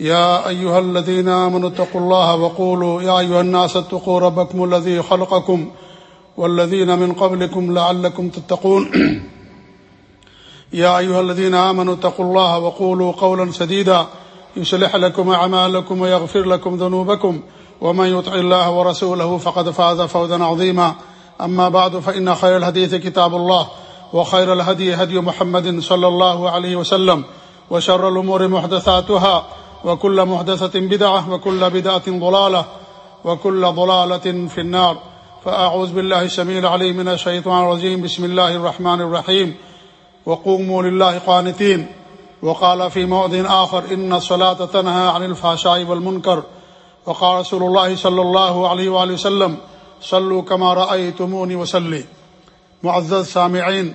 يا أيها الذين آمنوا اتقوا الله وقولوا يا أيها الناس اتقوا ربكم الذي خلقكم والذين من قبلكم لعلكم تتقون. يا أيها الذين آمنوا اتقوا الله وقولوا قولا سديدا. يصلح لكم أعمالكم ويغفر لكم ذنوبكم. ومن يطع الله ورسوله فقد فاز فوزا عظيما. أما بعد، فإن خير الحديث كتاب الله وخير الهدي هدي محمد صلى الله عليه وسلم وشر الأمور محدثاتها وكل محدثة بدعة وكل بدعة ضلالة وكل ضلالة في النار. فأعوذ بالله السميع العليم من الشيطان الرجيم. بسم الله الرحمن الرحيم. وقوموا لله قانتين. وقال في موضع آخر، إن الصلاة تنهى عن الفحشاء والمنكر. وقال رسول الله صلى الله عليه وآله وسلم، صلوا كما رأيتموني وسلي معزز سامعین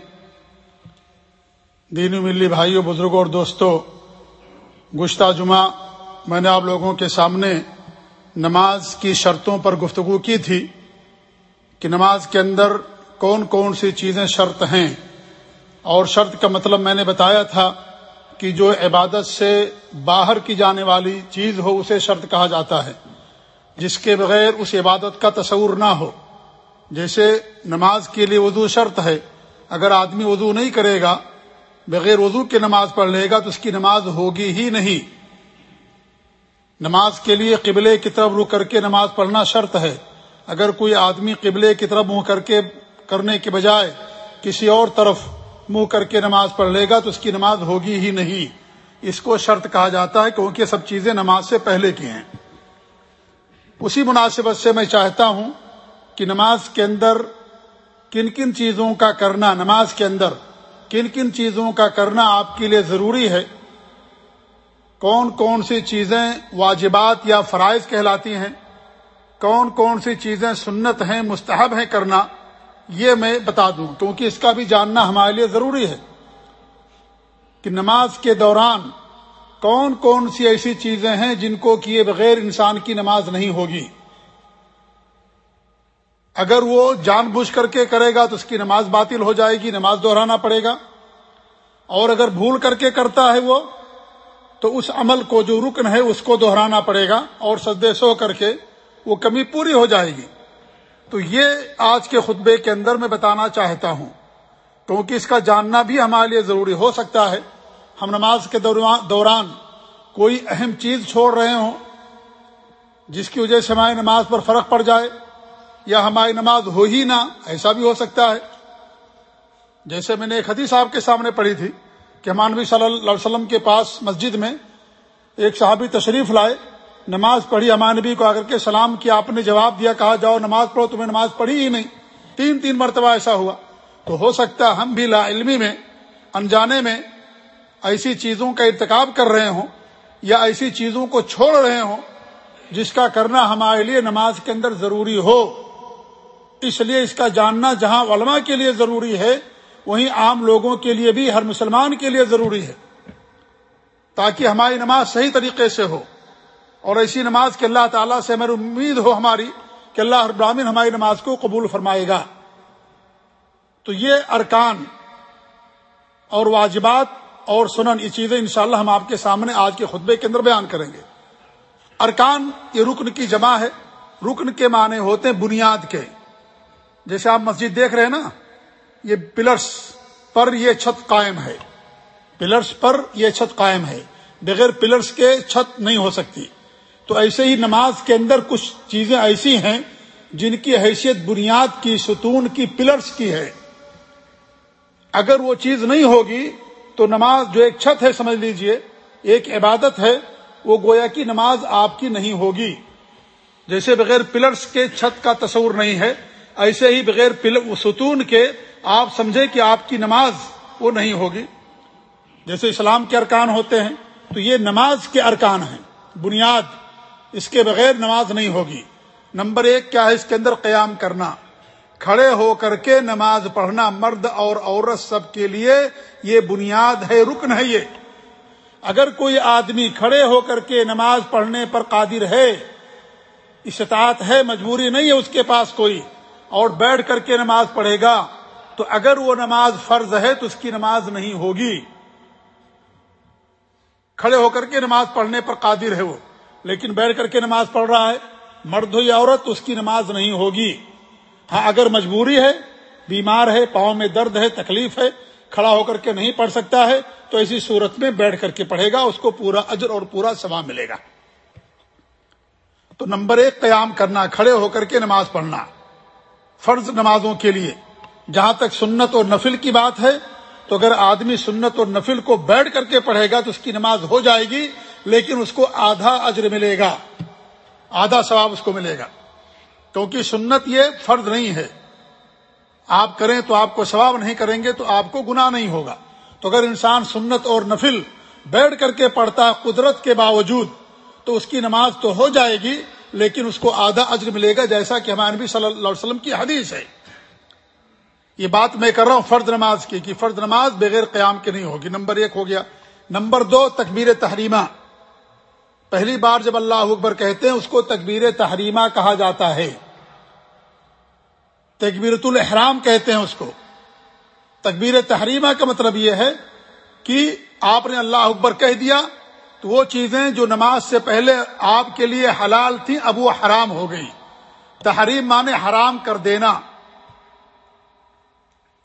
دینی ملی بھائیوں بزرگوں اور دوستوں گشتہ جمعہ میں نے آپ لوگوں کے سامنے نماز کی شرطوں پر گفتگو کی تھی کہ نماز کے اندر کون کون سی چیزیں شرط ہیں اور شرط کا مطلب میں نے بتایا تھا کہ جو عبادت سے باہر کی جانے والی چیز ہو اسے شرط کہا جاتا ہے، جس کے بغیر اس عبادت کا تصور نہ ہو۔ جیسے نماز کے لیے وضو شرط ہے، اگر آدمی وضو نہیں کرے گا بغیر وضو کے نماز پڑھ لے گا تو اس کی نماز ہوگی ہی نہیں۔ نماز کے لیے قبلے کی طرف رک کر کے نماز پڑھنا شرط ہے۔ اگر کوئی آدمی قبلے کی طرف منہ کر کے کرنے کے بجائے کسی اور طرف منہ کر کے نماز پڑھ لے گا تو اس کی نماز ہوگی ہی نہیں۔ اس کو شرط کہا جاتا ہے کیونکہ سب چیزیں نماز سے پہلے کی ہیں۔ اسی مناسبت سے میں چاہتا ہوں کہ نماز کے اندر کن کن چیزوں کا کرنا، نماز کے اندر کن کن چیزوں کا کرنا آپ کے لیے ضروری ہے؟ کون کون سی چیزیں واجبات یا فرائض کہلاتی ہیں؟ کون کون سی چیزیں سنت ہیں، مستحب ہیں کرنا؟ یہ میں بتا دوں، کیونکہ اس کا بھی جاننا ہمارے لیے ضروری ہے۔ کہ نماز کے دوران کون کون سی ایسی چیزیں ہیں جن کو کیے بغیر انسان کی نماز نہیں ہوگی؟ اگر وہ جان بوجھ کر کے کرے گا تو اس کی نماز باطل ہو جائے گی، نماز دہرانا پڑے گا۔ اور اگر بھول کر کے کرتا ہے وہ، تو اس عمل کو جو رکن ہے اس کو دہرانا پڑے گا اور سجدے سو کر کے وہ کمی پوری ہو جائے گی۔ تو یہ آج کے خطبے کے اندر میں بتانا چاہتا ہوں۔ کیونکہ اس کا جاننا بھی ہمارے لیے ضروری ہو سکتا ہے۔ ہم نماز کے دوران کوئی اہم چیز چھوڑ رہے ہوں، جس کی وجہ سے ہماری نماز پر فرق پڑ جائے۔ یا ہماری نماز ہو ہی نہ، ایسا بھی ہو سکتا ہے۔ جیسے میں نے ایک حدیث صاحب کے سامنے پڑھی تھی کہ مانوی صلی اللہ علیہ وسلم کے پاس مسجد میں ایک صحابی تشریف لائے، نماز پڑھی امانبی کو آ کر کے سلام کیا، آپ نے جواب دیا، کہا جاؤ نماز پڑھو، تمہیں نماز پڑھی ہی نہیں۔ تین تین مرتبہ ایسا ہوا۔ تو ہو سکتا ہے ہم بھی لا علمی میں، انجانے میں ایسی چیزوں کا ارتکاب کر رہے ہوں یا ایسی چیزوں کو چھوڑ رہے ہوں جس کا کرنا ہمارے لیے نماز کے اندر ضروری ہو۔ اس لیے اس کا جاننا جہاں علماء کے لیے ضروری ہے، وہیں عام لوگوں کے لیے بھی، ہر مسلمان کے لیے ضروری ہے۔ تاکہ ہماری نماز صحیح طریقے سے ہو۔ اور ایسی نماز کہ اللہ تعالیٰ سے ہماری امید ہو ہماری کہ اللہ ابراہین ہماری نماز کو قبول فرمائے گا۔ تو یہ ارکان اور واجبات اور سنن، یہ چیزیں انشاءاللہ ہم آپ کے سامنے آج کے خطبے کے اندر بیان کریں گے۔ ارکان، یہ رکن کی جمع ہے۔ رکن کے معنی ہوتے ہیں بنیاد کے۔ جیسے آپ مسجد دیکھ رہے ہیں نا، یہ پلرس پر یہ چھت قائم ہے۔ پلرس پر یہ چھت قائم ہے۔ بغیر پلرس کے چھت نہیں ہو سکتی۔ تو ایسے ہی نماز کے اندر کچھ چیزیں ایسی ہیں جن کی حیثیت بنیاد کی، ستون کی پلرس کی ہے۔ اگر وہ چیز نہیں ہوگی تو نماز جو ایک چھت ہے، سمجھ لیجیے، ایک عبادت ہے، وہ گویا کی نماز آپ کی نہیں ہوگی۔ جیسے بغیر پلرس کے چھت کا تصور نہیں ہے ایسے ہی بغیر ستون کے آپ سمجھے کہ آپ کی نماز وہ نہیں ہوگی۔ جیسے اسلام کے ارکان ہوتے ہیں، تو یہ نماز کے ارکان ہیں۔ بنیاد اس کے بغیر نماز نہیں ہوگی۔ نمبر ایک کیا ہے اس کے اندر قیام کرنا۔ کھڑے ہو کر کے نماز پڑھنا مرد اور عورت سب کے لیے یہ بنیاد ہے، رکن ہے یہ۔ اگر کوئی آدمی کھڑے ہو کر کے نماز پڑھنے پر قادر ہے، استطاعت ہے، مجبوری نہیں ہے اس کے پاس کوئی۔ اور بیٹھ کر کے نماز پڑھے گا، تو اگر وہ نماز فرض ہے تو اس کی نماز نہیں ہوگی۔ کھڑے ہو کر کے نماز پڑھنے پر قادر ہے وہ، لیکن بیٹھ کر کے نماز پڑھ رہا ہے، مرد ہو یا عورت، تو اس کی نماز نہیں ہوگی۔ ہاں اگر مجبوری ہے، بیمار ہے، پاؤں میں درد ہے، تکلیف ہے، کھڑا ہو کر کے نہیں پڑھ سکتا ہے، تو ایسی صورت میں بیٹھ کر کے پڑھے گا، اس کو پورا اجر اور پورا ثواب ملے گا۔ تو نمبر ایک، قیام کرنا، کھڑے ہو کر کے نماز پڑھنا۔ فرض نمازوں کے لیے۔ جہاں تک سنت اور نفل کی بات ہے، تو اگر آدمی سنت اور نفل کو بیٹھ کر کے پڑھے گا تو اس کی نماز ہو جائے گی، لیکن اس کو آدھا اجر ملے گا۔ آدھا ثواب اس کو ملے گا۔ کیونکہ سنت یہ فرض نہیں ہے۔ آپ کریں تو آپ کو ثواب نہیں کریں گے تو آپ کو گناہ نہیں ہوگا۔ تو اگر انسان سنت اور نفل بیٹھ کر کے پڑھتا قدرت کے باوجود، تو اس کی نماز تو ہو جائے گی لیکن اس کو آدھا اجر ملے گا جیسا کہ ہمارے نبی صلی اللہ علیہ وسلم کی حدیث ہے۔ یہ بات میں کر رہا ہوں فرد نماز کی، کہ فرد نماز بغیر قیام کی نہیں ہوگی۔ نمبر ایک ہو گیا۔ نمبر دو، تکبیر تحریمہ۔ پہلی بار جب اللہ اکبر کہتے ہیں، اس کو تکبیر تحریمہ کہا جاتا ہے۔ تکبیرت الحرام کہتے ہیں اس کو۔ تکبیر تحریمہ کا مطلب یہ ہے کہ آپ نے اللہ اکبر کہہ دیا تو وہ چیزیں جو نماز سے پہلے آپ کے لیے حلال تھیں، اب وہ حرام ہو گئی۔ تحریم مانے حرام کر دینا۔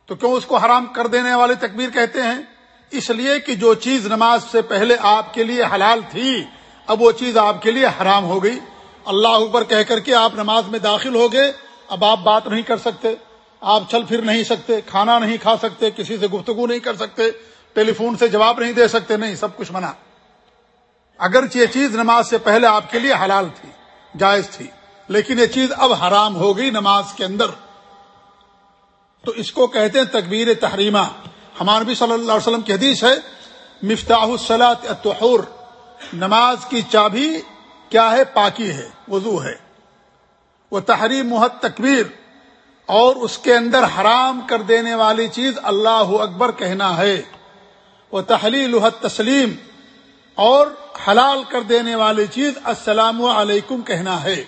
تو کیوں اس کو حرام کر دینے والے تکبیر کہتے ہیں؟ اس لیے کہ جو چیز نماز سے پہلے آپ کے لیے حلال تھی، اب وہ چیز آپ کے لیے حرام ہو گئی۔ اللہ اوپر کہہ کر کے آپ نماز میں داخل ہو گئے، اب آپ بات نہیں کر سکتے۔ آپ چل پھر نہیں سکتے، کھانا نہیں کھا سکتے، کسی سے گفتگو نہیں کر سکتے، ٹیلی فون سے جواب نہیں دے سکتے، نہیں، سب کچھ منع۔ اگرچہ یہ چیز نماز سے پہلے آپ کے لیے حلال تھی، جائز تھی، لیکن یہ چیز اب حرام ہو گئی نماز کے اندر۔ تو اس کو کہتے ہیں تکبیر تحریمہ۔ ہمارے بھی صلی اللہ علیہ وسلم کی حدیث ہے، مفتاح السلاط اتحر نماز کی چابی کیا ہے؟ پاکی ہے، وضو ہے۔ وہ تحریم محت تکبیر اور اس کے اندر حرام کر دینے والی چیز اللہ اکبر کہنا ہے۔ وہ تحلیل تسلیم اور حلال کر دینے والی چیز السلام علیکم کہنا ہے۔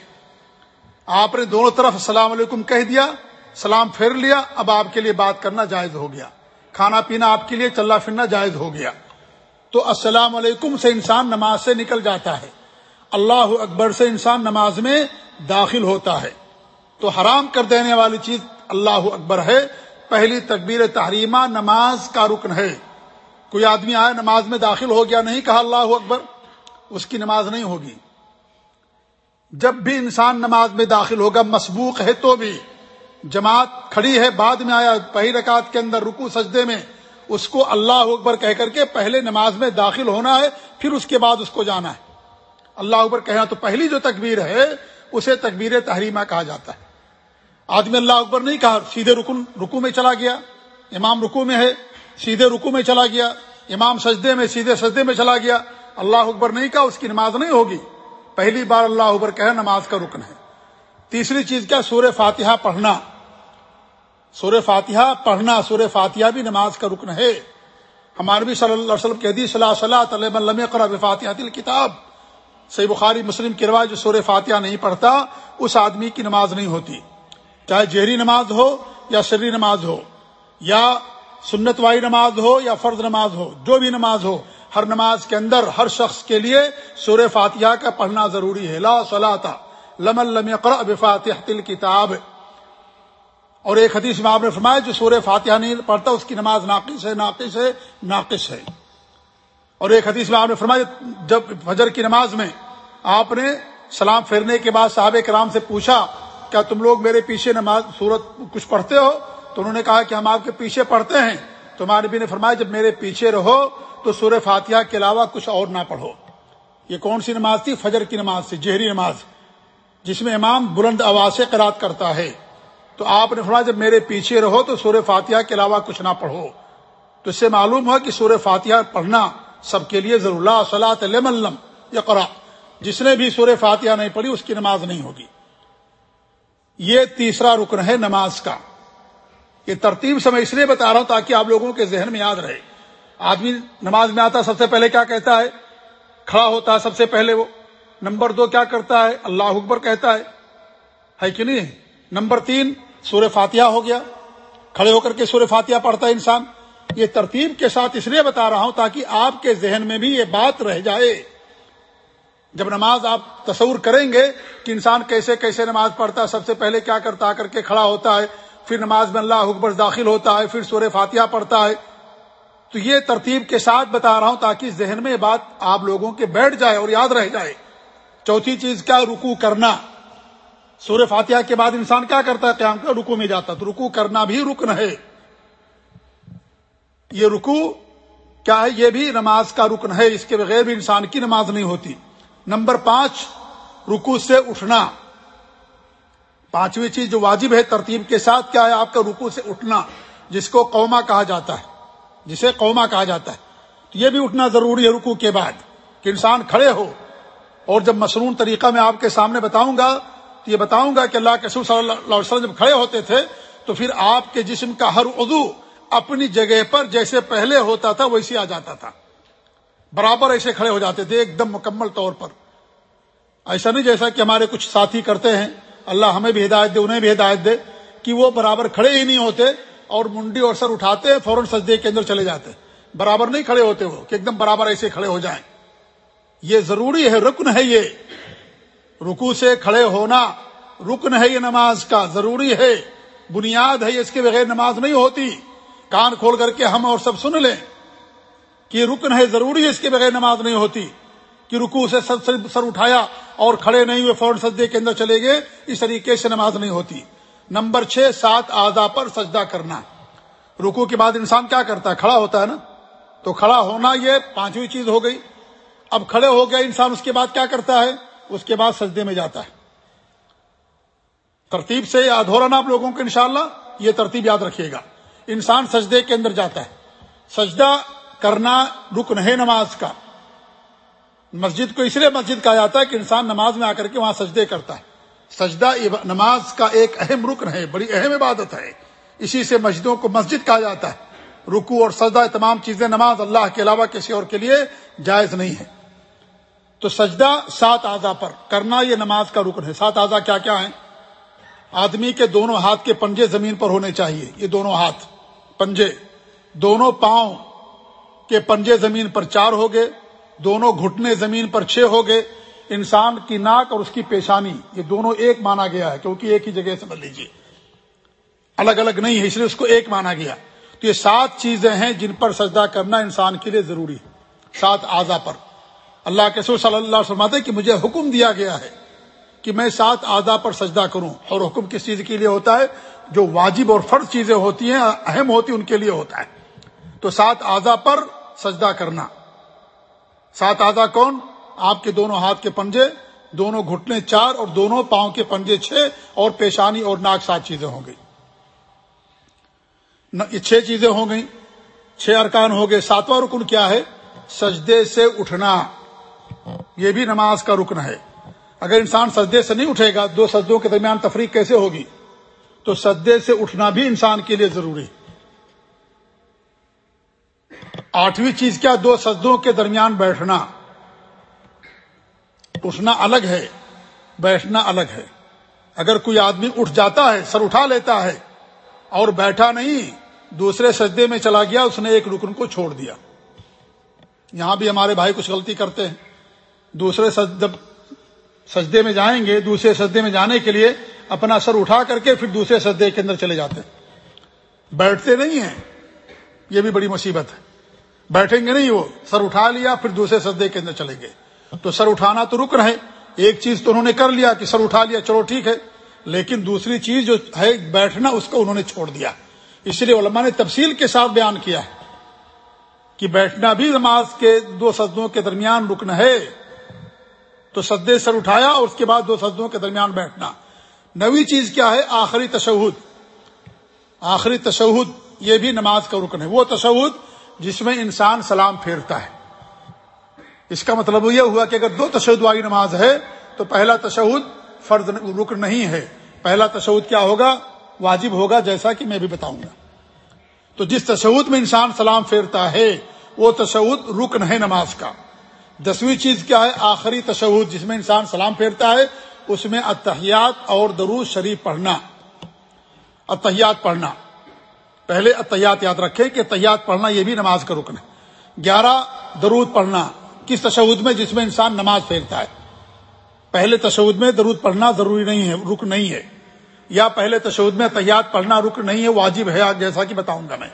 آپ نے دونوں طرف السلام علیکم کہہ دیا، سلام پھیر لیا، اب آپ کے لیے بات کرنا جائز ہو گیا۔ کھانا پینا آپ کے لیے، چلنا پھرنا جائز ہو گیا۔ تو السلام علیکم سے انسان نماز سے نکل جاتا ہے۔ اللہ اکبر سے انسان نماز میں داخل ہوتا ہے۔ تو حرام کر دینے والی چیز اللہ اکبر ہے۔ پہلی تکبیر تحریمہ نماز کا رکن ہے۔ کوئی آدمی آئے نماز میں داخل ہو گیا نہیں، کہا اللہ اکبر، اس کی نماز نہیں ہوگی۔ جب بھی انسان نماز میں داخل ہوگا، مسبوق ہے تو بھی۔ جماعت کھڑی ہے، بعد میں آیا، پہلی رکعت کے اندر رکو سجدے میں۔ اس کو اللہ اکبر کہہ کر کے پہلے نماز میں داخل ہونا ہے، پھر اس کے بعد اس کو جانا ہے۔ اللہ اکبر کہنا تو پہلی جو تکبیر ہے، اسے تکبیر تحریمہ کہا جاتا ہے۔ آدمی اللہ اکبر نہیں کہا، سیدھے رکن رکو میں چلا گیا۔ امام رکو میں ہے۔ سیدھے رکو میں چلا گیا، امام سجدے میں، سیدھے سجدے میں چلا گیا۔ اللہ اکبر نہیں کہا اس کی نماز نہیں ہوگی۔ پہلی بار اللہ اکبر کہ نماز کا رکن ہے۔ تیسری چیز کیا؟ سور فاتحہ پڑھنا۔ سور فاتحہ پڑھنا سور فاتحہ بھی نماز کا رکن ہے۔ ہمارے بھی صلی اللہ علیہ وسلم کے حدیث صلاح صلاح علیہ قرآب فاتحہ دل کتاب صحیح بخاری مسلم کی روایت جو سور فاتحہ نہیں پڑھتا، اس آدمی کی نماز نہیں ہوتی۔ چاہے جہری نماز ہو یا شری نماز ہو یا سنت وائی نماز ہو یا فرض نماز ہو، جو بھی نماز ہو، ہر نماز کے اندر، ہر شخص کے لیے سور فاتحہ کا پڑھنا ضروری ہے۔ لا صلاح لم الم قرآب فاتح تل کتاب اور ایک حدیث میں آپ نے فرمایا، جو سورہ فاتحہ نہیں پڑھتا، اس کی نماز ناقص ہے ناقص ہے ناقص ہے۔ اور ایک حدیث میں آپ نے فرمایا، جب فجر کی نماز میں آپ نے سلام پھیرنے کے بعد صحابہ کرام سے پوچھا، کیا تم لوگ میرے پیچھے نماز، سورت کچھ پڑھتے ہو؟ تو انہوں نے کہا کہ ہم آپ کے پیچھے پڑھتے ہیں۔ تو ہمارے بھی نے فرمایا، جب میرے پیچھے رہو تو سورہ فاتحہ کے علاوہ کچھ اور نہ پڑھو۔ یہ کون سی نماز تھی؟ فجر کی نماز تھی جہری نماز، جس میں امام بلند آواز سے قرات کرتا ہے۔ تو آپ نے فرمایا، جب میرے پیچھے رہو تو سورہ فاتحہ کے علاوہ کچھ نہ پڑھو۔ تو اس سے معلوم ہوا کہ سورہ فاتحہ پڑھنا سب کے لیے ضرور اللہ صلاح یا قرآ جس نے بھی سورہ فاتحہ نہیں پڑھی، اس کی نماز نہیں ہوگی۔ یہ تیسرا رکن ہے نماز کا۔ یہ ترتیب سے میں اس لیے بتا رہا ہوں تاکہ آپ لوگوں کے ذہن میں یاد رہے۔ آدمی نماز میں آتا سب سے پہلے کیا کہتا ہے؟ کھڑا ہوتا ہے سب سے پہلے وہ۔ نمبر دو کیا کرتا ہے؟ اللہ اکبر کہتا ہے۔ ہے کہ نہیں؟ نمبر تین، سورہ فاتحہ ہو گیا۔ کھڑے ہو کر کے سورہ فاتحہ پڑھتا ہے انسان۔ یہ ترتیب کے ساتھ اس لیے بتا رہا ہوں تاکہ آپ کے ذہن میں بھی یہ بات رہ جائے۔ جب نماز آپ تصور کریں گے کہ انسان کیسے کیسے نماز پڑھتا ہے، سب سے پہلے کیا کرتا کر کے کھڑا ہوتا ہے۔ پھر نماز میں اللہ اکبر داخل ہوتا ہے، پھر سورہ فاتحہ پڑھتا ہے۔ تو یہ ترتیب کے ساتھ بتا رہا ہوں تاکہ ذہن میں یہ بات آپ لوگوں کے بیٹھ جائے اور یاد رہ جائے۔ چوتھی چیز، کیا رکو کرنا؟ سورہ فاتحہ کے بعد انسان کیا کرتا ہے؟ قیام کا رکو میں جاتا تو رکو کرنا بھی رکن ہے۔ یہ رکو کیا ہے؟ یہ بھی نماز کا رکن ہے۔ اس کے بغیر بھی انسان کی نماز نہیں ہوتی۔ نمبر پانچ رکو سے اٹھنا۔ پانچویں چیز جو واجب ہے ترتیب کے ساتھ کیا ہے آپ کا رکو سے اٹھنا، جس کو قوما کہا جاتا ہے، جسے قوما کہا جاتا ہے۔ تو یہ بھی اٹھنا ضروری ہے رکو کے بعد کہ انسان کھڑے ہو۔ اور جب مصنون طریقہ میں آپ کے سامنے بتاؤں گا، تو یہ بتاؤں گا کہ اللہ کے صلی اللہ علیہ وسلم جب کھڑے ہوتے تھے، تو پھر آپ کے جسم کا ہر عضو اپنی جگہ پر جیسے پہلے ہوتا تھا، ویسے آ جاتا تھا۔ برابر ایسے کھڑے ہو جاتے تھے، ایک دم مکمل طور پر۔ ایسا نہیں جیسا کہ ہمارے کچھ ساتھی کرتے ہیں۔ اللہ ہمیں بھی ہدایت دے، انہیں بھی ہدایت دے کہ وہ برابر کھڑے ہی نہیں ہوتے اور منڈی اور سر اٹھاتے فوراً سجدے کے اندر چلے جاتے۔ برابر نہیں کھڑے ہوتے وہ، کہ ایک دم برابر ایسے کھڑے ہو جائیں۔ یہ ضروری ہے، رکن ہے یہ۔ رکو سے کھڑے ہونا رکن ہے یہ نماز کا، ضروری ہے۔ بنیاد ہے اس کے بغیر نماز نہیں ہوتی۔ کان کھول کر کے ہم اور سب سن لیں کہ رکن ہے، ضروری ہے اس کے بغیر نماز نہیں ہوتی۔ کہ رکو سے سر سر اٹھایا اور کھڑے نہیں ہوئے فوراً سجدے کے اندر چلے گئے، اس طریقے سے نماز نہیں ہوتی۔ نمبر چھ، سات آزا پر سجدہ کرنا۔ رکو کے بعد انسان کیا کرتا ہے؟ کھڑا ہوتا ہے نا؟ تو کھڑا ہونا یہ پانچویں چیز ہو گئی۔ اب کھڑے ہو گیا انسان، اس کے بعد کیا کرتا ہے؟ اس کے بعد سجدے میں جاتا ہے۔ ترتیب سے یاد ہو رہا نا آپ لوگوں کو، انشاءاللہ یہ ترتیب یاد رکھیے گا۔ انسان سجدے کے اندر جاتا ہے۔ سجدہ کرنا رکن ہے نماز کا۔ مسجد کو اس لیے مسجد کہا جاتا ہے کہ انسان نماز میں آ کر کے وہاں سجدے کرتا ہے۔ سجدہ نماز کا ایک اہم رکن ہے، بڑی اہم عبادت ہے۔ اسی سے مسجدوں کو مسجد کہا جاتا ہے۔ رکو اور سجدہ تمام چیزیں نماز اللہ کے علاوہ کسی اور کے لیے جائز نہیں ہے تو سجدہ سات اعضا پر کرنا یہ نماز کا رکن ہے۔ سات اعضا کیا کیا ہیں؟ آدمی کے دونوں ہاتھ کے پنجے زمین پر ہونے چاہیے۔ یہ دونوں ہاتھ، پنجے۔ دونوں پاؤں کے پنجے زمین پر چار ہو گئے۔ دونوں گھٹنے زمین پر چھ ہو گئے، انسان کی ناک اور اس کی پیشانی، یہ دونوں ایک مانا گیا ہے، کیونکہ ایک ہی جگہ سمجھ لیجیے الگ الگ نہیں ہے، اس لیے اس کو ایک مانا گیا۔ تو یہ سات چیزیں ہیں جن پر سجدہ کرنا انسان کے لیے ضروری ہے، سات اعضا پر۔ اللہ کے سور صلی اللہ علیہ کہ مجھے حکم دیا گیا ہے کہ میں سات اعضا پر سجدہ کروں۔ اور حکم کس چیز کے لیے ہوتا ہے؟ جو واجب اور فرض چیزیں ہوتی ہیں، اہم ہوتی ان کے لیے ہوتا ہے۔ تو سات اعضا پر سجدہ کرنا۔ سات آزا کون؟ آپ کے دونوں ہاتھ کے پنجے، دونوں گھٹنے چار اور دونوں پاؤں کے پنجے چھ اور پیشانی اور ناک سات چیزیں ہو گئی۔ چھ چیزیں ہو گئیں چھ ارکان ہو گئے۔ ساتواں رکن کیا ہے؟ سجدے سے اٹھنا۔ یہ بھی نماز کا رکن ہے۔ اگر انسان سجدے سے نہیں اٹھے گا، دو سجدوں کے درمیان تفریق کیسے ہوگی؟ تو سجدے سے اٹھنا بھی انسان کے لیے ضروری ہے۔ آٹھویں چیز کیا دو سجدوں کے درمیان بیٹھنا؟ اٹھنا الگ ہے، بیٹھنا الگ ہے۔ اگر کوئی آدمی اٹھ جاتا ہے، سر اٹھا لیتا ہے اور بیٹھا نہیں، دوسرے سجدے میں چلا گیا، اس نے ایک رکن کو چھوڑ دیا۔ یہاں بھی ہمارے بھائی کچھ غلطی کرتے ہیں۔ دوسرے جب سجدے میں جائیں گے، دوسرے سجدے میں جانے کے لیے اپنا سر اٹھا کر کے پھر دوسرے سجدے کے اندر چلے جاتے ہیں۔ بیٹھتے نہیں ہیں، یہ بھی بڑی مصیبت ہے۔ بیٹھیں گے نہیں، وہ سر اٹھا لیا، پھر دوسرے سجدے کے اندر چلیں گے تو سر اٹھانا تو رک رہے ایک چیز تو انہوں نے کر لیا کہ سر اٹھا لیا، چلو ٹھیک ہے۔ لیکن دوسری چیز جو ہے، بیٹھنا اس کو انہوں نے چھوڑ دیا۔ اس لیے علماء نے تفصیل کے ساتھ بیان کیا ہے کہ بیٹھنا بھی نماز کے دو سجدوں کے درمیان رکن ہے۔ تو سدے سر اٹھایا اور اس کے بعد دو سجدوں کے درمیان بیٹھنا۔ نوی چیز کیا ہے؟ آخری تشہد۔ آخری تشہد یہ بھی نماز کا رکن ہے۔ وہ تشہد جس میں انسان سلام پھیرتا ہے۔ اس کا مطلب یہ ہوا کہ اگر دو تشہد والی نماز ہے، تو پہلا تشہد فرض رکن نہیں ہے۔ پہلا تشود کیا ہوگا؟ واجب ہوگا، جیسا کہ میں بھی بتاؤں گا۔ تو جس تشود میں انسان سلام پھیرتا ہے، وہ تشود رکن ہے نماز کا۔ دسویں چیز کیا ہے؟ آخری تشود جس میں انسان سلام پھیرتا ہے، اس میں اتحیات اور درود شریف پڑھنا۔ اتحیات پڑھنا۔ پہلے اتحیات یاد رکھے کہ اتحیات پڑھنا یہ بھی نماز کا رکن ہے۔ گیارہ، درود پڑھنا، کس تشود میں جس میں انسان نماز پھیرتا ہے۔ پہلے تشود میں درود پڑھنا ضروری نہیں ہے رک نہیں ہے۔ یا پہلے تشود میں تیات پڑھنا رک نہیں ہے، واجب ہے، جیسا کہ بتاؤں گا میں۔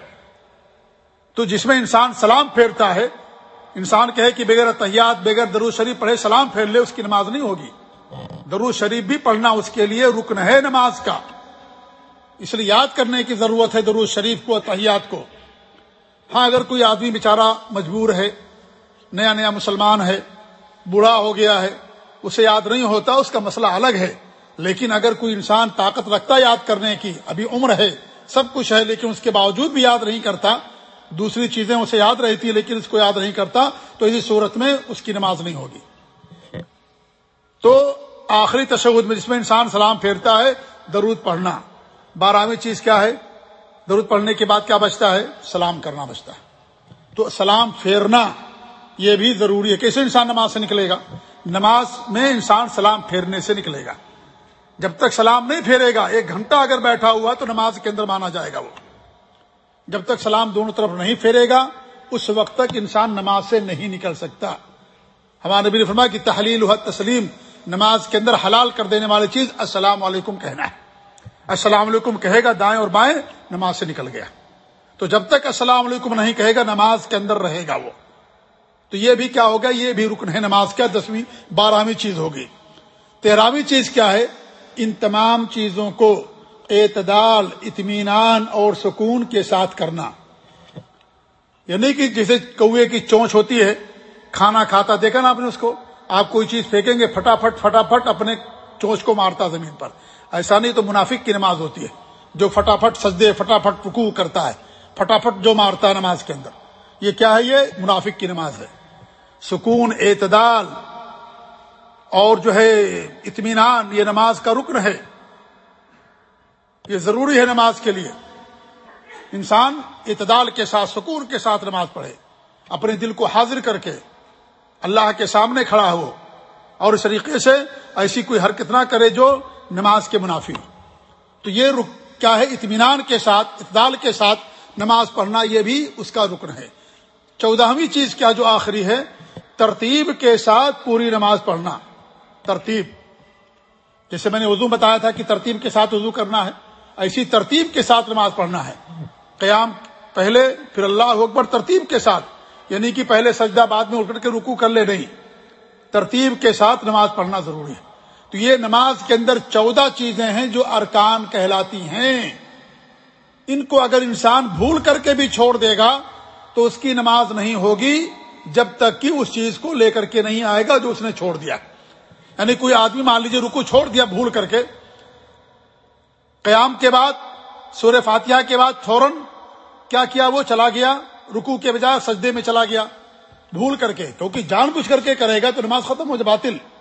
تو جس میں انسان سلام پھیرتا ہے، انسان کہے کہ بغیر تیات، بغیر درود شریف پڑھے سلام پھیر لے، اس کی نماز نہیں ہوگی۔ درود شریف بھی پڑھنا اس کے لیے رکن ہے نماز کا۔ اس لیے یاد کرنے کی ضرورت ہے درود شریف کو تحیات کو۔ ہاں اگر کوئی آدمی بیچارہ مجبور ہے، نیا نیا مسلمان ہے، بوڑھا ہو گیا ہے، اسے یاد نہیں ہوتا، اس کا مسئلہ الگ ہے۔ لیکن اگر کوئی انسان طاقت رکھتا یاد کرنے کی، ابھی عمر ہے، سب کچھ ہے، لیکن اس کے باوجود بھی یاد نہیں کرتا، دوسری چیزیں اسے یاد رہتی لیکن اس کو یاد نہیں کرتا، تو اسی صورت میں اس کی نماز نہیں ہوگی۔ تو آخری تشود میں جس میں انسان سلام پھیرتا ہے، درود پڑھنا۔ بارہویں چیز کیا ہے؟ درود پڑھنے کے بعد کیا بچتا ہے؟ سلام کرنا بچتا ہے۔ تو سلام پھیرنا یہ بھی ضروری ہے کیسے انسان نماز سے نکلے گا۔ نماز میں انسان سلام پھیرنے سے نکلے گا۔ جب تک سلام نہیں پھیرے گا، ایک گھنٹہ اگر بیٹھا ہوا تو نماز کے اندر مانا جائے گا وہ۔ جب تک سلام دونوں طرف نہیں پھیرے گا، اس وقت تک انسان نماز سے نہیں نکل سکتا۔ ہمارے نبی نے فرمایا کہ تحلیل تسلیم، نماز کے اندر حلال کر دینے والی چیز السلام علیکم کہنا ہے۔ السلام علیکم کہے گا دائیں اور بائیں، نماز سے نکل گیا۔ تو جب تک السلام علیکم نہیں کہے گا، نماز کے اندر رہے گا وہ۔ تو یہ بھی کیا ہوگا یہ بھی رکن ہے۔ نماز کیا؟ دسویں، بارہویں چیز ہوگی۔ تیرہویں چیز کیا ہے؟ ان تمام چیزوں کو اعتدال، اطمینان اور سکون کے ساتھ کرنا۔ یعنی کہ جیسے کوے کی چونچ ہوتی ہے، کھانا کھاتا، دیکھا نا آپ نے اس کو؟ آپ کوئی چیز پھینکیں گے فٹافٹ فٹافٹ اپنے چونچ کو مارتا زمین پر۔ ایسا نہیں تو منافق کی نماز ہوتی ہے، جو فٹافٹ سجدے، فٹافٹ رکو کرتا ہے، فٹافٹ جو مارتا ہے نماز کے اندر۔ یہ کیا ہے؟ یہ منافق کی نماز ہے۔ سکون، اعتدال اور جو ہے اطمینان، یہ نماز کا رکن ہے۔ یہ ضروری ہے نماز کے لیے۔ انسان اعتدال کے ساتھ، سکون کے ساتھ نماز پڑھے، اپنے دل کو حاضر کر کے اللہ کے سامنے کھڑا ہو اور اس طریقے سے ایسی کوئی حرکت نہ کرے جو نماز کے منافی ہو تو یہ رک کیا ہے؟ اطمینان کے ساتھ اعتدال کے ساتھ نماز پڑھنا یہ بھی اس کا رکن ہے۔ چودہویں چیز کیا جو آخری ہے؟ ترتیب کے ساتھ پوری نماز پڑھنا۔ ترتیب۔ جیسے میں نے وضو بتایا تھا کہ ترتیب کے ساتھ وضو کرنا ہے، ایسی ترتیب کے ساتھ نماز پڑھنا ہے۔ قیام پہلے، پھر اللہ اکبر ترتیب کے ساتھ یعنی کہ پہلے سجدہ بعد میں اٹھ کے رکو کر لے، نہیں۔ ترتیب کے ساتھ نماز پڑھنا ضروری ہے۔ تو یہ نماز کے اندر چودہ چیزیں ہیں جو ارکان کہلاتی ہیں۔ ان کو اگر انسان بھول کر کے بھی چھوڑ دے گا تو اس کی نماز نہیں ہوگی جب تک کہ اس چیز کو لے کر کے نہیں آئے گا جو اس نے چھوڑ دیا۔ یعنی کوئی آدمی مان لیجیے رکو چھوڑ دیا بھول کر کے۔ قیام کے بعد سور فاتحہ کے بعد فوراً کیا کیا وہ چلا گیا، رکو کے بجائے سجدے میں چلا گیا۔ بھول کر کے، کیونکہ جان بوجھ کر کے کرے گا تو نماز ختم ہو جائے، باطل۔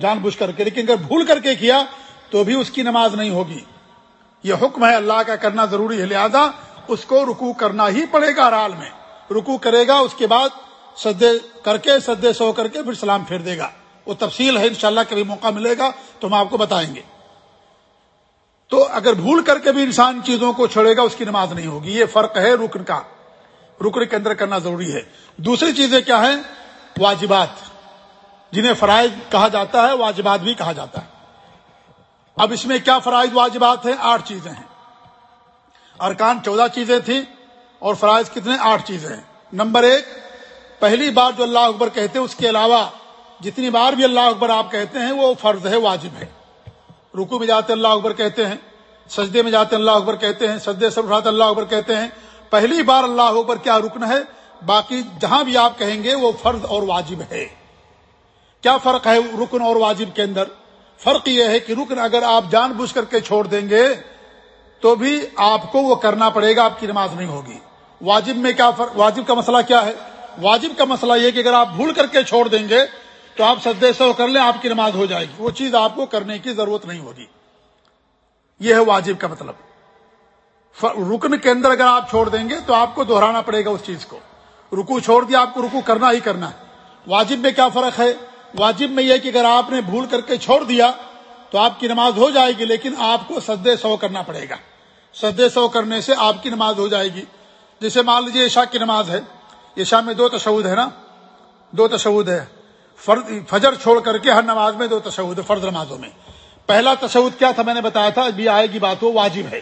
جان بوجھ کر کے، لیکن اگر بھول کر کے کیا تو بھی اس کی نماز نہیں ہوگی۔ یہ حکم ہے اللہ کا، کرنا ضروری ہے۔ لہذا اس کو رکو کرنا ہی پڑے گا رال میں۔ رکو کرے گا، اس کے بعد سدے کر کے سدے سو کر کے پھر سلام پھیر دے گا۔ وہ تفصیل ہے، انشاءاللہ کبھی موقع ملے گا، تو ہم آپ کو بتائیں گے۔ تو اگر بھول کر کے بھی انسان چیزوں کو چھوڑے گا، اس کی نماز نہیں ہوگی۔ یہ فرق ہے رکن کا۔ رکن کے اندر کرنا ضروری ہے۔ دوسری چیزیں کیا ہیں؟ واجبات۔ جنہیں فرائض کہا جاتا ہے، واجبات بھی کہا جاتا ہے۔ اب اس میں کیا فرائض واجبات ہیں؟ آٹھ چیزیں ہیں۔ ارکان چودہ چیزیں تھیں اور فرائض کتنے؟ آٹھ چیزیں ہیں۔ نمبر ایک، پہلی بار جو اللہ اکبر کہتے ہیں، اس کے علاوہ جتنی بار بھی اللہ اکبر آپ کہتے ہیں، وہ فرض ہے، واجب ہے۔ رکو میں جاتے اللہ اکبر کہتے ہیں، سجدے میں جاتے اللہ اکبر کہتے ہیں، سجدے سے اٹھاتے اللہ اکبر کہتے ہیں۔ پہلی بار اللہ اکبر کیا رکن ہے؟ باقی جہاں بھی آپ کہیں گے، وہ فرض اور واجب ہے۔ کیا فرق ہے رکن اور واجب کے اندر؟ فرق یہ ہے کہ رکن اگر آپ جان بوجھ کر کے چھوڑ دیں گے تو بھی آپ کو وہ کرنا پڑے گا، آپ کی نماز نہیں ہوگی۔ واجب میں کیا فرق، واجب کا مسئلہ کیا ہے؟ واجب کا مسئلہ یہ کہ اگر آپ بھول کر کے چھوڑ دیں گے تو آپ سدے سو کر لیں، آپ کی نماز ہو جائے گی۔ وہ چیز آپ کو کرنے کی ضرورت نہیں ہوگی۔ یہ ہے واجب کا مطلب۔ رکن کے اندر اگر آپ چھوڑ دیں گے تو آپ کو دہرانا پڑے گا اس چیز کو۔ رکو چھوڑ دیا، آپ کو رکو کرنا ہی کرنا ہے۔ واجب میں کیا فرق ہے؟ واجب میں یہ کہ اگر آپ نے بھول کر کے چھوڑ دیا تو آپ کی نماز ہو جائے گی، لیکن آپ کو سدے سو کرنا پڑے گا۔ سدے سو کرنے سے آپ کی نماز ہو جائے گی۔ جیسے مان لیجیے عشاء کی نماز ہے۔ عشاء میں دو تشود ہے نا؟ دو تشود ہے۔ فرد فجر چھوڑ کر کے ہر نماز میں دو تشود ہے، فرض نمازوں میں۔ پہلا تشود کیا تھا؟ میں نے بتایا تھا، ابھی آئے گی بات، وہ واجب ہے۔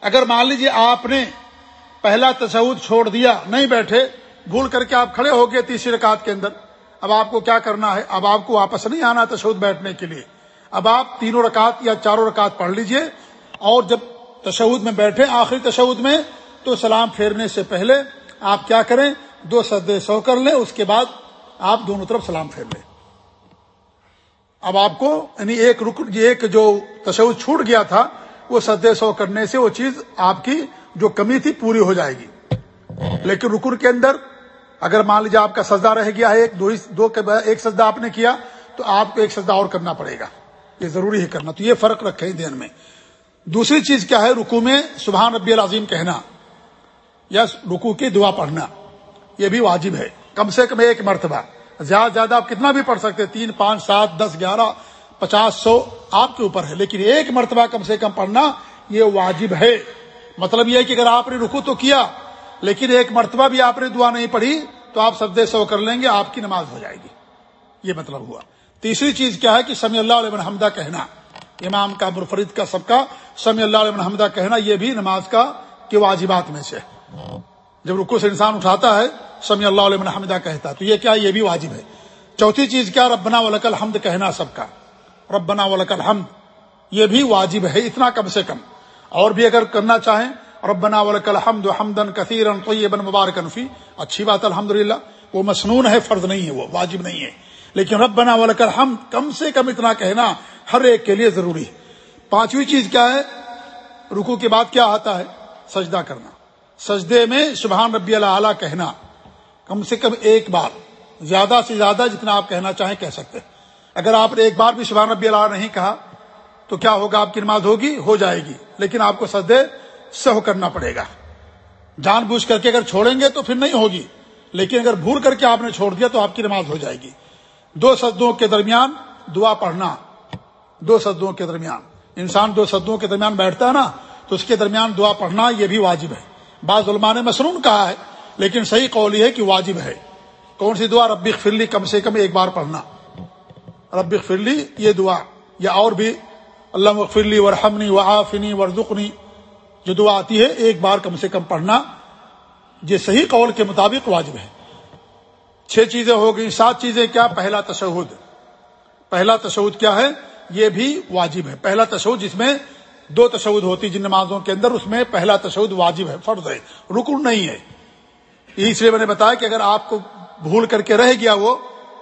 اگر مان لیجیے آپ نے پہلا تشود چھوڑ دیا، نہیں بیٹھے، بھول کر کے آپ کھڑے ہو گئے تیسری رکعت کے اندر اب آپ کو کیا کرنا ہے؟ اب آپ کو واپس نہیں آنا تشود بیٹھنے کے لیے۔ اب آپ تینوں رکعت یا چاروں رکعت پڑھ لیجیے۔ اور جب تشود میں بیٹھے آخری تشود میں، تو سلام پھیرنے سے پہلے آپ کیا کریں؟ دو سدے سو کر لیں، اس کے بعد آپ دونوں طرف سلام پھیر لیں۔ اب آپ کو یعنی ایک رک ایک جو تشود چھوٹ گیا تھا، وہ سدے سو کرنے سے وہ چیز آپ کی جو کمی تھی پوری ہو جائے گی۔ لیکن رکن کے اندر اگر مان لیجیے آپ کا سجدہ رہ گیا ہے، ایک دو دو ایک سجدہ آپ نے کیا، تو آپ کو ایک سجدہ اور کرنا پڑے گا۔ یہ ضروری ہے کرنا۔ تو یہ فرق رکھے دین میں۔ دوسری چیز کیا ہے؟ رکو میں سبحان ربی العظیم کہنا یا رکو کی دعا پڑھنا۔ یہ بھی واجب ہے۔ کم سے کم ایک مرتبہ۔ زیادہ زیادہ آپ کتنا بھی پڑھ سکتے، تین، پانچ، سات، دس، گیارہ، پچاس، سو، آپ کے اوپر ہے۔ لیکن ایک مرتبہ کم سے کم پڑھنا یہ واجب ہے۔ مطلب یہ کہ اگر آپ نے رکو تو کیا لیکن ایک مرتبہ بھی آپ نے دعا نہیں پڑھی تو آپ سب سو کر لیں گے، آپ کی نماز ہو جائے گی۔ یہ مطلب ہوا۔ تیسری چیز کیا ہے کہ سمی اللہ علیہ حمدہ کہنا۔ امام کا برفرید کا سب کا سمی اللہ علیہ حمدہ کہنا، یہ بھی نماز کا، کے واجبات میں سے۔ جب رکو سے انسان اٹھاتا ہے سمی اللہ علیہ حمدہ کہتا تو یہ کیا، یہ بھی واجب ہے۔ چوتھی چیز کیا، ربنا ولک الحمد کہنا سب کا۔ ربنا ولک الحمد، یہ بھی واجب ہے، اتنا کم سے کم۔ اور بھی اگر کرنا چاہیں ربنا ولک الحمد حمدن کثیرن طیبا مبارکن فی. اچھی بات الحمدللہ، وہ مسنون ہے، فرض نہیں ہے، وہ واجب نہیں ہے. لیکن ربنا ولک الحمد کم سے کم اتنا کہنا ہر ایک کے لیے ضروری ہے. پانچویں چیز کیا ہے؟ رکو کے بعد کیا آتا ہے؟ سجدہ کرنا. سجدے میں سبحان ربی اللہ کہنا، کم سے کم ایک بار، زیادہ سے زیادہ جتنا آپ کہنا چاہیں کہہ سکتے اگر آپ نے ایک بار بھی سبحان ربی اللہ نہیں کہا، تو کیا ہوگا؟ آپ کی نماز ہوگی، ہو جائے گی. لیکن آپ کو سجدے سہ کرنا پڑے گا۔ جان بوجھ کر کے اگر چھوڑیں گے تو پھر نہیں ہوگی۔ لیکن اگر بھول کر کے آپ نے چھوڑ دیا تو آپ کی نماز ہو جائے گی۔ دو سدوں کے درمیان دعا پڑھنا۔ دو سدوں کے درمیان۔ انسان دو سدوں کے درمیان بیٹھتا ہے نا، تو اس کے درمیان دعا پڑھنا یہ بھی واجب ہے۔ بعض علماء نے مسنون کہا ہے، لیکن صحیح قول یہ ہے کہ واجب ہے۔ کون سی دعا؟ ربی فرلی کم سے کم ایک بار پڑھنا۔ ربی فرلی یہ دعا، یا اور بھی اللہ فرلی ورحمنی و آفنی ورژنی جو دعا آتی ہے، ایک بار کم سے کم پڑھنا، یہ صحیح قول کے مطابق واجب ہے۔ چھ چیزیں ہو گئی سات چیزیں کیا؟ پہلا تشہد۔ پہلا تشہد کیا ہے؟ یہ بھی واجب ہے۔ پہلا تشہد جس میں دو تشہد ہوتی جن نمازوں کے اندر، اس میں پہلا تشہد واجب ہے، فرض ہے۔ رکن نہیں ہے۔ اس لیے میں نے بتایا کہ اگر آپ کو بھول کر کے رہ گیا وہ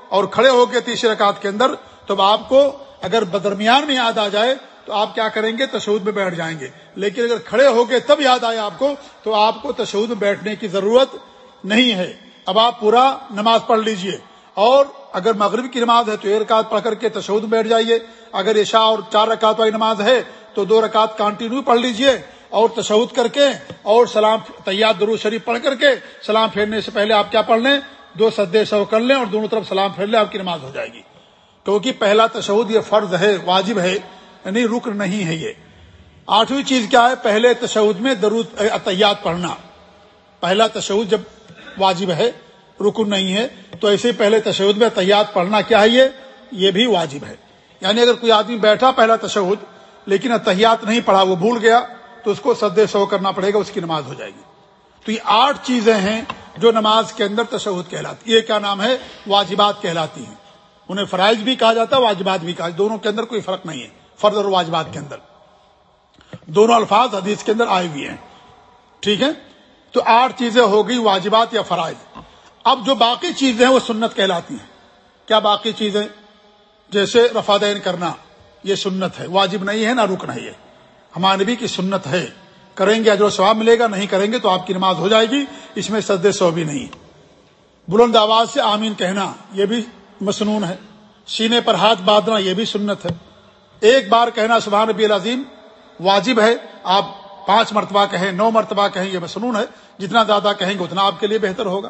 اور کھڑے ہو گئے تیسری رکعت کے اندر، تو آپ کو اگر بدرمیان میں یاد آ جائے تو آپ کیا کریں گے؟ تشود میں بیٹھ جائیں گے۔ لیکن اگر کھڑے ہو گئے تب یاد آئے آپ کو، تو آپ کو تشود میں بیٹھنے کی ضرورت نہیں ہے۔ اب آپ پورا نماز پڑھ لیجیے۔ اور اگر مغرب کی نماز ہے تو ایک رکعت پڑھ کر کے تشود میں بیٹھ جائیے۔ اگر عشاء اور چار رکعت والی نماز ہے تو دو رکعت کانٹینیو پڑھ لیجیے۔ اور تشود کر کے اور سلام تیار درو شریف پڑھ کر کے سلام پھیرنے سے پہلے آپ کیا پڑھ لیں؟ دو سدے سو کر لیں اور دونوں طرف سلام پھیر لیں، آپ کی نماز ہو جائے گی۔ کیونکہ پہلا تشود یہ فرض ہے، واجب ہے۔ یعنی رکن نہیں ہے یہ۔ آٹھویں چیز کیا ہے؟ پہلے تشود میں درود اطیات پڑھنا۔ پہلا تشود جب واجب ہے، رکن نہیں ہے، تو ایسے پہلے تشود میں اطیات پڑھنا کیا ہے یہ؟ یہ بھی واجب ہے۔ یعنی اگر کوئی آدمی بیٹھا پہلا تشود لیکن اطیات نہیں پڑھا، وہ بھول گیا، تو اس کو سدے سو کرنا پڑے گا، اس کی نماز ہو جائے گی۔ تو یہ آٹھ چیزیں ہیں جو نماز کے اندر تشہد کہلاتی یہ کیا نام ہے؟ واجبات کہلاتی ہیں۔ انہیں فرائض بھی کہا جاتا ہے، واجبات بھی کہا دونوں کے اندر کوئی فرق نہیں ہے۔ فرض اور واجبات کے اندر۔ دونوں الفاظ حدیث کے اندر آئے ہوئے ہیں۔ ٹھیک ہے؟ تو آٹھ چیزیں ہو گئی، واجبات یا فرائض۔ اب جو باقی چیزیں ہیں وہ سنت کہلاتی ہیں۔ کیا باقی چیزیں؟ جیسے رفادین کرنا، یہ سنت ہے۔ واجب نہیں ہے، نہ رکن ہے ہمارے نبی کی سنت ہے۔ کریں گے جو ثواب ملے گا، نہیں کریں گے تو آپ کی نماز ہو جائے گی۔ اس میں سد سو بھی نہیں۔ بلند آواز سے آمین کہنا، یہ بھی مصنون ہے۔ سینے پر ہاتھ باندھنا، یہ بھی سنت ہے۔ ایک بار کہنا سبحان نبی العظیم واجب ہے، آپ پانچ مرتبہ کہیں، نو مرتبہ کہیں، یہ مسنون ہے۔ جتنا زیادہ کہیں گے، اتنا آپ کے لیے بہتر ہوگا۔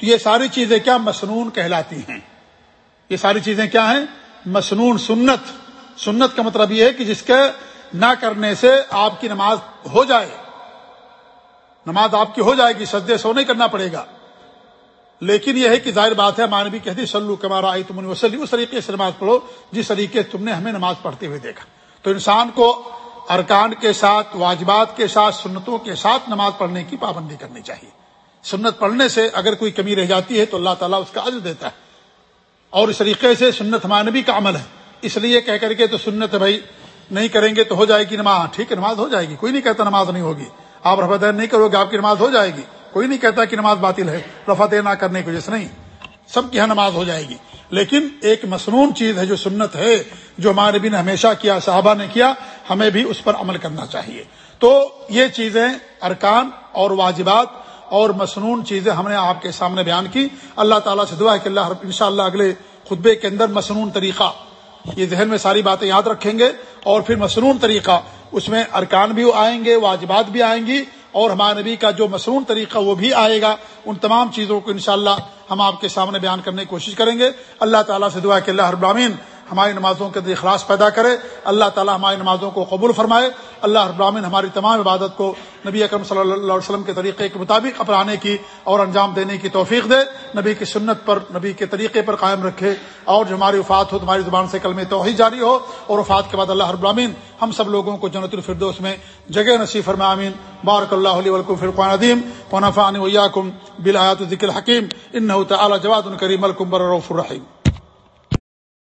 تو یہ ساری چیزیں کیا مسنون کہلاتی ہیں؟ یہ ساری چیزیں کیا ہیں؟ مسنون سنت۔ سنت کا مطلب یہ ہے کہ جس کے نہ کرنے سے آپ کی نماز ہو جائے۔ نماز آپ کی ہو جائے گی، سجدے سو نہیں کرنا پڑے گا۔ لیکن یہ ہے کہ ظاہر بات ہے ہمارے بھی کہتی سلو کمارا آئی تم وسلی، اس طریقے سے نماز پڑھو، جس طریقے تم نے ہمیں نماز پڑھتے ہوئے دیکھا۔ تو انسان کو ارکان کے ساتھ، واجبات کے ساتھ، سنتوں کے ساتھ نماز پڑھنے کی پابندی کرنی چاہیے۔ سنت پڑھنے سے اگر کوئی کمی رہ جاتی ہے تو اللہ تعالیٰ اس کا عزل دیتا ہے۔ اور اس طریقے سے سنت نبی کا عمل ہے۔ اس لیے کہہ کر کے تو سنت بھائی نہیں کریں گے تو ہو جائے گی نماز۔ ٹھیک ہے، نماز ہو جائے گی، کوئی نہیں کہتا نماز نہیں ہوگی۔ آپ رفت نہیں کرو گے، آپ کی نماز ہو جائے گی۔ کوئی نہیں کہتا کہ نماز باطل ہے رفت نہ کرنے کی وجہ سے نہیں۔ سب کی یہاں نماز ہو جائے گی۔ لیکن ایک مصنون چیز ہے جو سنت ہے، جو ہمارے بھی نے ہمیشہ کیا، صحابہ نے کیا، ہمیں بھی اس پر عمل کرنا چاہیے۔ تو یہ چیزیں ارکان اور واجبات اور مصنون چیزیں ہم نے آپ کے سامنے بیان کی۔ اللہ تعالیٰ سے دعا ہے کہ اللہ ان شاء اللہ اگلے خطبے کے اندر مصنون طریقہ، یہ ذہن میں ساری باتیں یاد رکھیں گے۔ اور پھر مصنون طریقہ، اس میں ارکان بھی آئیں گے، واجبات بھی آئیں گی۔ اور ہمارے نبی کا جو مصنون طریقہ وہ بھی آئے گا۔ ان تمام چیزوں کو انشاءاللہ ہم آپ کے سامنے بیان کرنے کی کوشش کریں گے۔ اللہ تعالیٰ سے دعا کہ اللہ ابرامین ہماری نمازوں کے اندر اخلاص پیدا کرے، اللہ تعالیٰ ہماری نمازوں کو قبول فرمائے، اللہ ابراہین ہماری تمام عبادت کو نبی اکرم صلی اللہ علیہ وسلم کے طریقے کے مطابق اپنانے کی اور انجام دینے کی توفیق دے۔ نبی کی سنت پر، نبی کے طریقے پر قائم رکھے۔ اور جو ہماری وفات ہو، تمہاری زبان سے کل میں توحید جاری ہو اور وفات کے بعد اللہ ابراہین ہم سب لوگوں کو جنت الفردوس میں جگہ نصیب فرما امین بارک اللہ علیہ ولکم فرقان عدیم ونفا ویاکم بالآیات ذکر حکیم ان تعالی جواد الکریم الکمبر الرف الرحیم۔